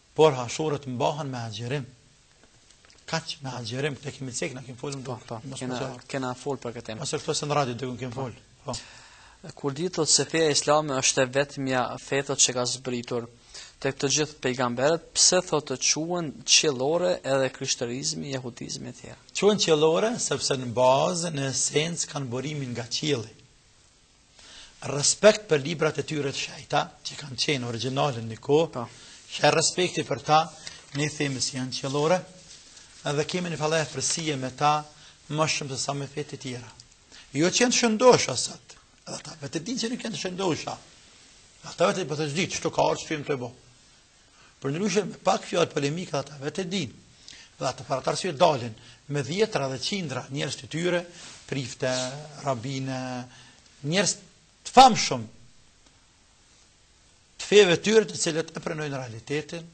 Por ashuret mbahen me agjërim. Kaq me agjërim këtë kemi cek, na kemi fol më duket. Po, po. Kena kena fol për këtë. Masi këtë temë në radio edhe kemi fol. Po. Kur dihet se feja islame është e vetmja fe që ka zbritur tek të gjithë pejgamberët, pse thotë quhen qiellore edhe krishterizmi, jehudizmi etj. Quhen qiellore sepse në bazë në esencë kanë burimin nga qielli. Respekt për librat e tyre të shejta, që kanë qenë origjinale një kohë, po. që e respekti për ta, ne themi se janë qiellore, edhe kemi një farë lloj afërsie me ta, më shumë se sa me fetë e tjera. Jo që janë të shëndosha sot, edhe ata vetë e dinë që nuk janë të shëndosha, ata vetë i përthës po ditë, që të ka orë, që të jëmë të bo. Përndryshe me pak fjalë polemika ata vetë e dinë. Dhe atë për atë arsye dalin me dhjetra dhe qindra njerëz të tyre, priftë, rabinë, njerëz të famshëm të feve të tyre të cilët e pranojnë realitetin,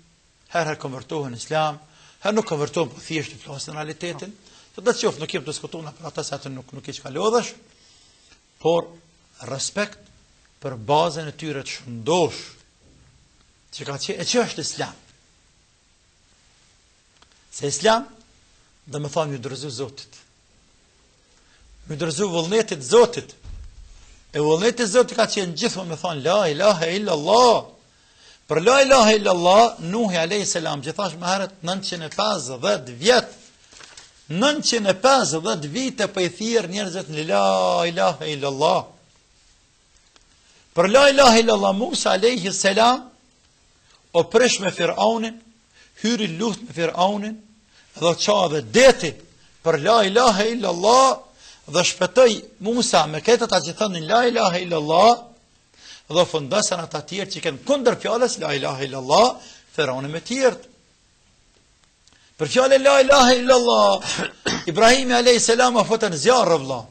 herë herë konvertohen në islam, herë nuk konvertohen po thjesht e flasin realitetin. Të të qoftë nuk jem të diskutojmë për ato se aty nuk nuk ke çka lodhesh. Por respekt për bazën e tyre të shëndoshë, që ka qenë, e që është islam. Se islam domethanë me iu dorëzu zotit. Me iu dorëzu vullnetit zotit. E vullneti i zotit ka qenë gjithmonë me thanë la ilahe illa Allah, Për la ilahe illallah, Nuhi a.s. që thashë më herët 950 vjet, 950 vite po i thirr njerëzit në la ilahe illallah. Për la ilahe illallah, Musa a.s. u prish me firaunin, hyri në luftë me firaunin, dhe u ça edhe deti për la ilahe illallah, dhe shpëtoi Musa me këta që thonin la ilahe illallah, Dhe fundosen ata të tjerët që kenë kundër fjalës la ilaha illallah, Firauni me të tjerët. Për fjalën la ilaha illallah, Ibrahimi alejhi selam u fut në zjarr vëlla.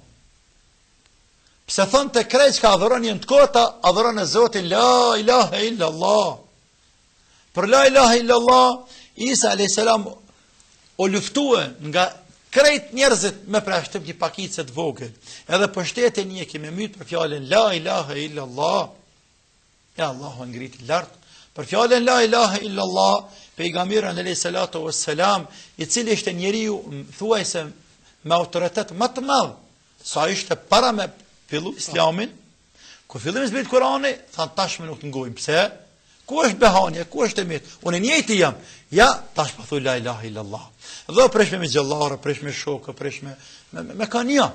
Pse thonte krejt çka adhuroni janë të kota, adhuronie Zotin la ilaha illallah. Për la ilahe illallah, Isa a.s. u luftue nga krejt njerëzit me përjashtim një pakice të vogël, edhe pushtetin një qime mytë për fjalën la ilahe illallah, e Allahu e ngriti lart, për fjalën la ilahe illallah, Pejgamberin alejhi salatu ve selam, i cili ishte njeriu thuajse me autoritet më të madh, sa ishte para me fillu islamin, Kur filloi me zbrit Kurani, thanë tash më nuk të ngojmë. Pse? Ku është behanja, ku është e meta? Unë i njëjti jam. Ja, tash po thu la ilaha illallah. Dhe u prish me axhallarë, u prish me shokë, u prish me me, me, mekanë.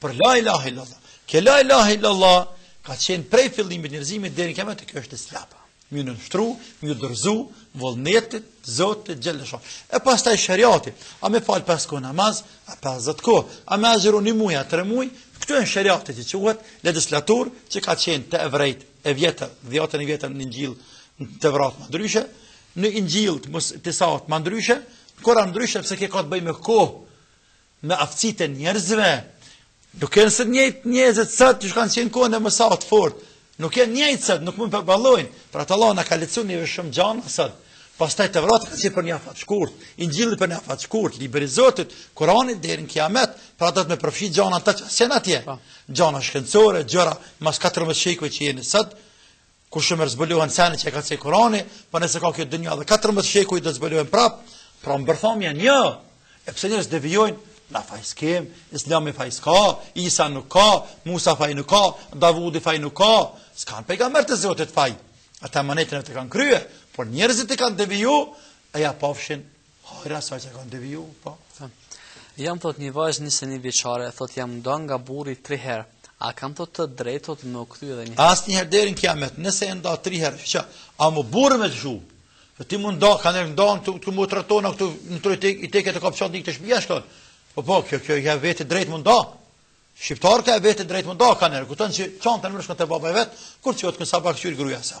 Për la ilaha illallah. Kjo la ilaha illallah ka qenë prej fillimit njerëzimit deri në kijamet kjo është islam. Me iu nënshtru, me iu dorzu vullnetit zotit xhelle shanuhu. E pastaj sheriati, a me falë pesë kohë namaz, a pesëdhjetë kohë, a me agjëru një muj, a tre muj, këto janë sheriati që quhet legjislaturë që ka qenë te evrejt e vjetër, dhjatën e vjetër në Inxhil, Tevrat më ndryshe, në Inxhil të Musa, të Isaut më ndryshe, në Kuran ndryshe pse kjo ka të bëjë me kohë, me aftësitë e njerëzve. Nuk janë të njëjtë njerëzit sot që kanë qenë kohën e Musaut, të fortë. Nuk janë njëjtë sot, nuk mund të përballojnë. Për atë Allahu na ka lehtësu neve shumë gjana sot. Pastaj Tevrati ka qenë për një afat shkurt, Inxhili për një afat shkurt, libri i Zotit, Kurani deri në kiamet, për atë duhet me përfshi gjanat që hasen atje. Po. Gjana shkencore, gjëra mas 14 shekujve që jemi sot, Ku shumë zbulohen sene që i ka thënë Kurani, po nëse ka kjo dynja edhe 14 shekuj do të zbulohen prap, pra bërthama njo. E pse njerëz devijojnë? Na faj s'kem, Islami faj s'ka, Isa nuk ka, Musa faj nuk ka, Davudi faj nuk ka, s'kan pejgamberët e Zotit faj. Ata amanetin e vet e kanë krye, por njerëzit e kanë deviju, e ja pafshin hajrin asaj që kanë deviju, po, thëmë. Jam thot një vajzë 21 vjeçare, thot jam nda nga burri 3 herë. A kam thot të drejtë thot mu kthy edhe një herë. Asnjëherë deri në kiamet, nëse e nda 3 herë, që a më burrë me të lshu. Dhe ti mu nda kanë ndan të të më tratona këtu në tre tek i tek të kap çon dikë të shtëpia shkon. Po po, kjo kjo ja vetë drejt mu nda. Shqiptarka vetë drejt mu nda kaniherë, kupton se çon tani më shkon te baba vet, kur çohet n'sabah kqyr gruaja s'a.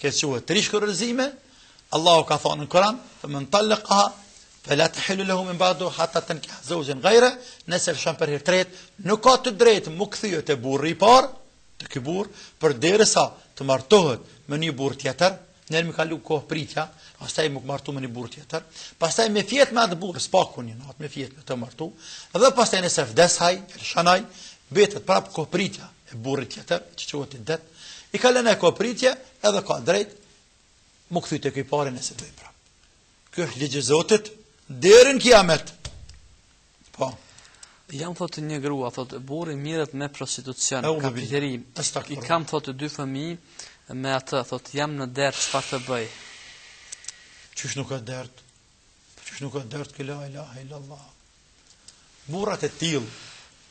Kjo quhet tri shkurorëzime. Allahu ka thënë në Kur'an, "Faman talaqaha fala tahillu lahu min ba'du hatta tankiha zawjan ghayra", nëse e lëshon për herë të tretë, nuk ka të drejtë mu kthye te burri i parë, të ky burr, përderisa të martohet me një burrë tjetër, njëherë me kalu kohëpritja, pastaj mu martu me një burrë tjetër, pastaj me fjet me atë burrë, s'paku një natë me fjet me të martu, dhe pastaj nëse vdes ai, e lëshon ai, mbetet prapë kohëpritja, e burrit tjetër, që quhet iddet, i kalon kohëpritja, edhe ka drejt, mu kthy te ky i pari nëse të i prap. Kjo është ligji i Zotit, deri n' kiamet. Po. Jam thot një grua, thot burri mirret me prostitucion, ka pritjeri, i kam thot dy fëmi, me atë, thot jam në dert, çka të bëj? Qysh nuk e dertë? Qysh nuk ke dert, la ilaha ilallah? Burrat e tillë,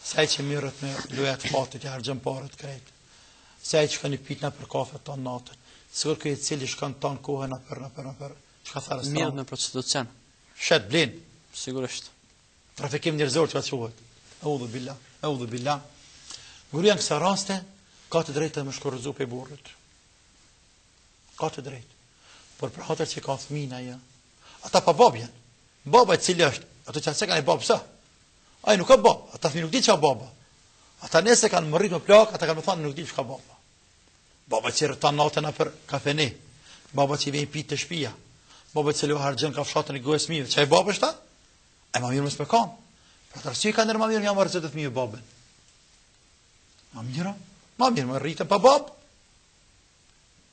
si ai që mirret me lojëra të fatit, i harxhon paret krejt, si ai që ka një pitë nëpër kafe të natës, sikur ky i cili shkon tanë kohën nëpër, nëpër, nëpër, çka thërës të mirret me prostitucion. Shet, blen. Sigurisht. Trafikim njerëzor çka thuhet. Eudhu billah, eudhu billah. Gruja në kësi raste, ka të drejtë mu shkurorëzu prej burrit. Ka të drejtë. Por për hatër që ka fmin, ajo, Ata pa babë janë. Baba i cili është, ato që kanë babë sa? Ai nuk ka babë, ata fëmijë nuk di çfarë baba. Ata nëse kanë mërri mu plak, ata kanë me thënë nuk di çka baba. Baba që rri tan natën nëpër kafene, baba që vjen i pitë te shpia, baba që luan, harxhon kafshatën e gojës fmive, që e baba është ta? E ma mirë mos me kanë. Për atë arsye kaniherë ma mirë me ja marrë Zoti fmive babën. Ma mirë, ma mirë mu rritë pa babë.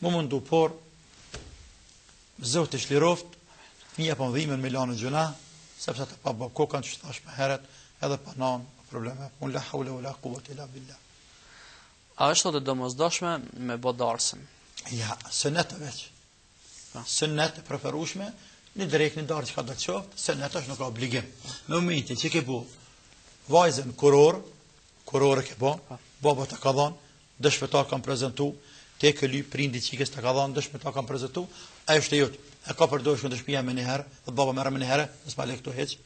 Mundohu por Zot të shliroft, mos e bon nijet me lanë gjynah, sepse të ta bë ka ai që thash më herët, edhe pa nonjë problem. Un la hawla wala quwwata illa billah. A është e domosdoshme me bo darsmën? Ja, sunnet veç. Po. Sunnet e preferueshme, në drejtë në dorë çka do të thotë, sunnet është nuk ka obligim. Në momentin që ke bu, vajzën kurorë, kurorë ke bu, po. baba ta ka dhon, Dëshmitarët kanë prezantu, ti ke lyp prindi çikës ta ka dhanë dëshmitarët kanë prezantu, ajo është e jotja. E kap për dore shkon te shpija menjëherë, dhe baba merre menjëherë, mos ma le këtu hiç.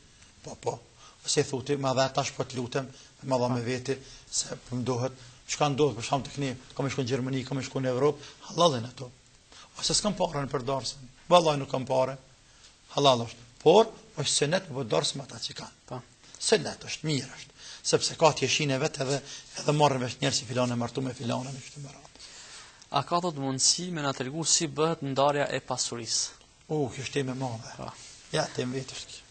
Po po. Ose thotë, ma dha tash po të lutem, ma dha me vete se po më duhet. Çka ndodh për shkak të kësaj, kam shkuar në Gjermani, kam shkuar në Evropë, hallall janë ato. Ose s'kam pare për darsmën. Vallai nuk kam pare. Hallall është, por është sunnet me bo darsëm ata që kanë. Po. Sunnet është, mirë është, sepse ka hijeshinë e vet edhe, edhe marrin vesh njerëzit filani u martu me filanen e kështu me radhë. A ka thotë mundësi me na tregu si bëhet ndarja e pasurisë? U, uh, kjo është temë e madhe. Po. Ja, temë në vete është kjo.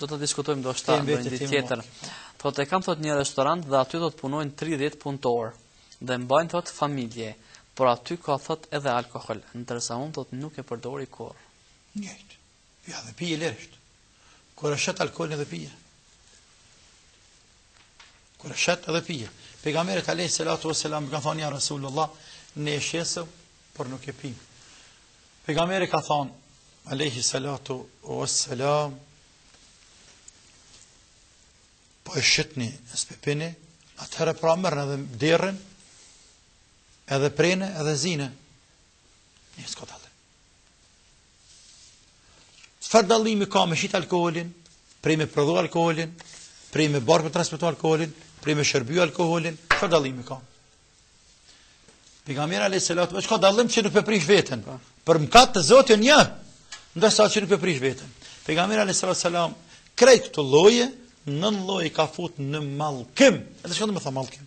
Do të diskutojmë ndoshta në emision tjetër. Thotë e kam thotë një restorant dhe aty do të punojnë 30 punëtorë dhe mbajnë thotë familje, por aty ka thotë edhe alkohol, ndërsa unë thotë nuk e përdori kurrë. Njëjtë. Ja edhe pije lirisht. Kur e shet alkoholin edhe pije. Kur e shet edhe pije. Pejgamberit alayhi salatu wasalam i kanë thënë ja Rasulullah, ne e shesim, por nuk e pim. Pejgamberi ka thënë alayhi salatu wasalam po e shitni e s'po e pini, atëherë pra merrne edhe derrin, edhe prene, edhe zine, Njëjtë, s'ka dallim. Çfarë dallimi ka me shit alkoolin, prej me prodhu alkoolin, prej me bart me transportu alkoolin, prej me shërby alkoolin, çfarë dallimi ka? Pejgamberi alayhi salatu wasallam ka dallim që nuk po e prish veten. Po. Për mëkat të Zotit një, ndërsa që nuk po e prish veten. Pejgamberi alayhi salatu wasallam krejt këto lloje, nëntë lloje i ka fut në mallkim. Edhe çka do të thotë mallkim?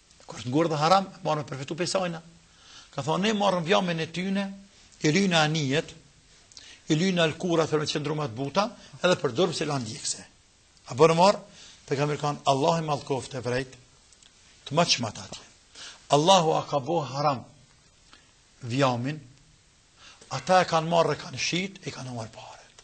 Kur të ngordhë haram, marre me përfitu prej sajna. Ka thonë, ne marrim vjamin e tyne, i lyjna anijet, i lyjna lkurat për me qëndru ma të buta, edhe përdorim si landë djegëse. A bon me marrë, Pejgamberi ka thanë, Allahu i mallkoftë hebrejtë, tejet ma tutje. Allahu ua ka bo haram vjamin, ata e kanë marrë e kanë shit, i kanë marrë paret.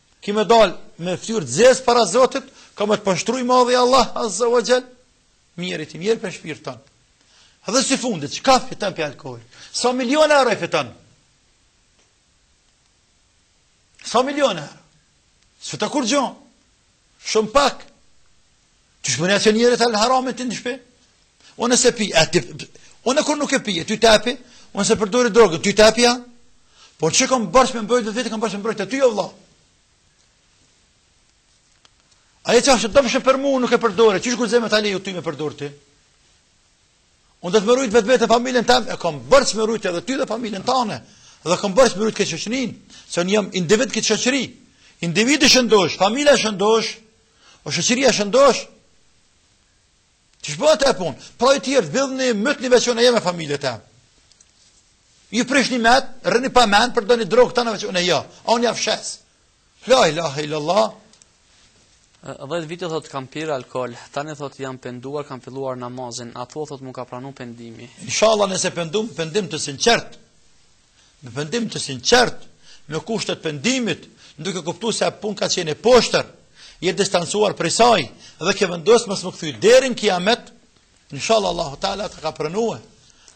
Ki me dal me fytyrë të zezë para Zotit, ka me të poshtru i madhi Allah, azza wa gjell, mjeri ti i mjeri për shpirt tonë. Dhe së fundit, çka fiton prej alkoholit? Sa milion euro i fiton? Sa milion euro? S'fiton kurgjo? Shumë pak. Ti shmëria që njëri të lë harame ty në shpi? Unë s'e pi, e ti... Unë kur nuk e pi, e ty ta api, unë s'e përdori drogën, ty ta api a? Por që kom borxh me mbrojt edhe veten kom borxh me mbrojt e ty o vlla? Ajo që asht e dëmshme për mu nuk e përdori, qysh ku zemër ta lejoj ty me përdor ti? Unë duhet me rujt vetveten e familjen tem, e kom borxh me rujt edhe ty dhe familjen tane, dhe kom borxh me rujt këtë shoqëri, se unë jam individ në këtë shoqëri, individi i shëndosh, familja e shëndosh, O shoqëria e shëndosh. Kështu është puna. Pra ju tjerët vidhni mytni veç unë e me familje jo. Ju prishni mendt, rrini pa mend përdorni drogë tanë veç unë jo. A unë jau shes. La ilaha illallah. 10 vite thot kam pirë alkool, tani thot jam penduar, kam filluar namazin, a thua thot m'u ka pranu pendimi? Inshallah nëse je pendu me pendim të sinqert, me pendim të sinqert, me kushtet e pendimit, duke kuptu se ajo punë ka qenë e poshtër, je distancuar prej saj, dhe ke vendos mos me u kthy deri në kiamet, inshallah Allahu Teala ta ka pranue,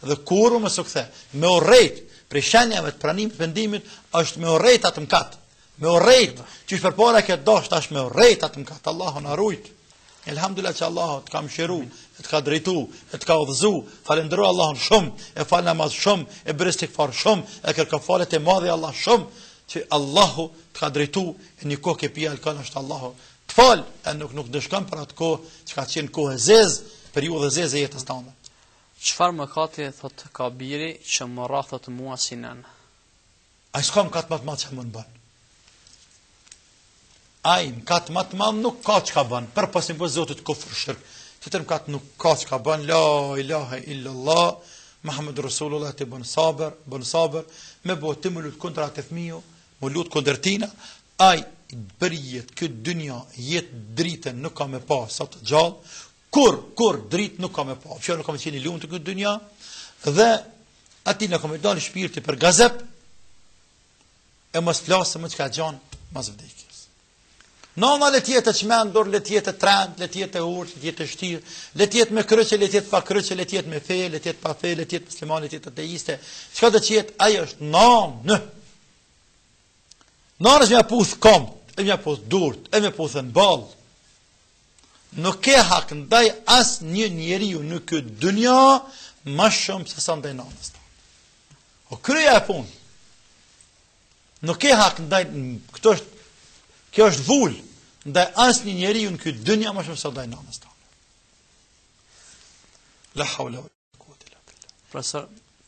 dhe kurr mos u kthe, me urrejt, prej shenjave të pranimit të pendimit, është me urrejt atë mkat, Me urrejt, qysh përpara e ke dasht, tash me urrejt atë mkat. Allahu na rujt. Elhamdulilah që Allahu të ka mshiru, e të ka drejtu, e të ka udhëzu, falënderoje Allahun shumë, e fal namaz shumë, e bën istigfar shumë, e kërko falje te i madhi Allah shumë, që Allahu të ka drejtu, e një kohë ke pi alkool inshallah Allahu të fal, e nuk nuk të ndëshkon për atë kohë, që ka qenë kohë e zezë, periudhë e zezë e jetës tande. Çfarë mëkati, thot, ka biri që më rrah mua si nënë? Ai s'ka mkat më të madh çka mund bën. Ai mkat më të madh nuk ka çka bën, përpos me i bo Zotit kufër shirk. Tjetër mkat nuk ka çka bën. La ilaha illa Allah. Muhammed Rasulullah ti bën sabër, bën sabër, me bo ti me u lut kundër atij fëmiu, me u lut kundër tina, ai për jetë në këtë dynja, jetë dritën nuk ka me pa sa t'jetë gjallë, Kurr, kurr dritë nuk ka me pa. Kurr nuk ka me qenë i lumtur në këtë dynja dhe atij ka me i dalë shpirti për gazep e mos flasim çka e gjen mas vdekjes. Nana le t'jetë e çmendur, le t'jetë e trent, le t'jetë e urtë, le t'jetë e vshtirë, le t'jetë me kryq, le t'jetë pa kryq, le t'jetë me fe, le t'jetë pa fe, le t'jetë muslimane, le t'jetë ateiste. Çka të jetë, ajo është nanë. Nanë është me ia puthë komt, e me ia puthë durt, e me puthë në ballë. Nuk ke hak ndaj asnjë njeriu në këtë dynja ma shumë se sa ndaj nanës tane. U kry ajo punë. Nuk ke hak ndaj këto është kjo është vulë ndaj asnjë njeriu në këtë dynja ma shumë se sa ndaj nanës tane. La hawla Profesor,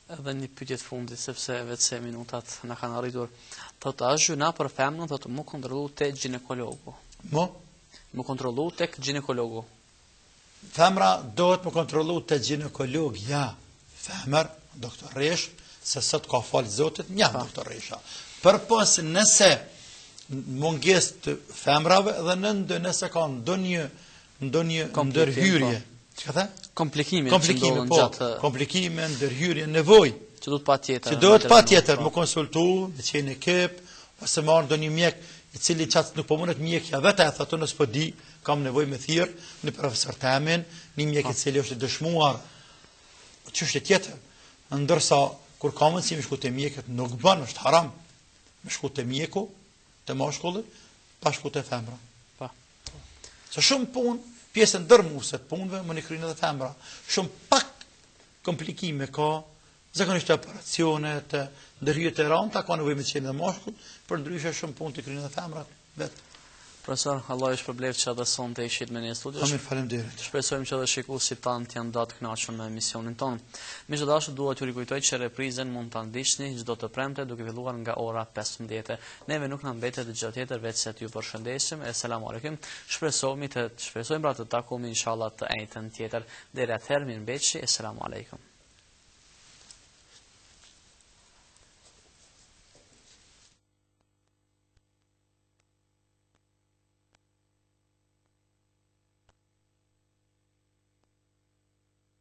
edhe një pyetje të fundit, sepse veçse minutat na kanë arritur, tha tash edhe një për femnën, duhet m'u kontrollu te gjinekologu. M'u? M'u kontrollu te gjinekologu. Femra duhet m'u kontrollu te gjinekologia, femër, doktoreshë, se sot ka falë zotit, po. doktoresha. Përpos në mungesë të femrave dhe në ndo nëse ka ndonjë ndonjë ndërhyrje, çka the? Komplikime, komplikime po, gjatë... komplikime, ndërhyrje, nevojë. Që duhet patjetër. Që duhet patjetër, m'u konsultu, me qenë në ekip, ose me marrë ndonjë mjek, i cili qatë nuk po mundët mjekja, vetë e thotë, nuk po di, kam nevojë me thirrë, një profesor temin, një mjek i po. cili është dëshmuar, që është tjetër, ndërsa, kur ka mundësi me shku te mjekja, nuk bën, është haram, me shku te mjeku, te mashkulli, pa shku te femra. Po. Po. Se shumë punë, pjesën dërrmuese të punëve, mun i kryen edhe femra. Shumë pak komplikime ka, zakonisht te operacionet, te ndërhyrjet e randa, ka nevojë me qenë edhe mashkulli, përndryshe shumë punë i kryen edhe femra, vetë. Profesor, Allah ju shpërbleftë që edhe sonte ishit me ne në studio. Amin, faleminderit. Shpresojmë që edhe shikuesit tanë të janë nda të knaqun me emisionin tonë. Miq të dashur dua t'ju rikujtoj që reprizën mund ta ndiqni çdo të premte duke filluar nga ora pesëmbëdhjetë. Neve nuk na mbetet gjë tjetër veçse t'ju përshëndesim e selam alejkum. Shpresojmë të shpresojmë pra të takohemi inshallah të enjten tjetër. Deri atëherë mirëmbetshi e selam alejkum.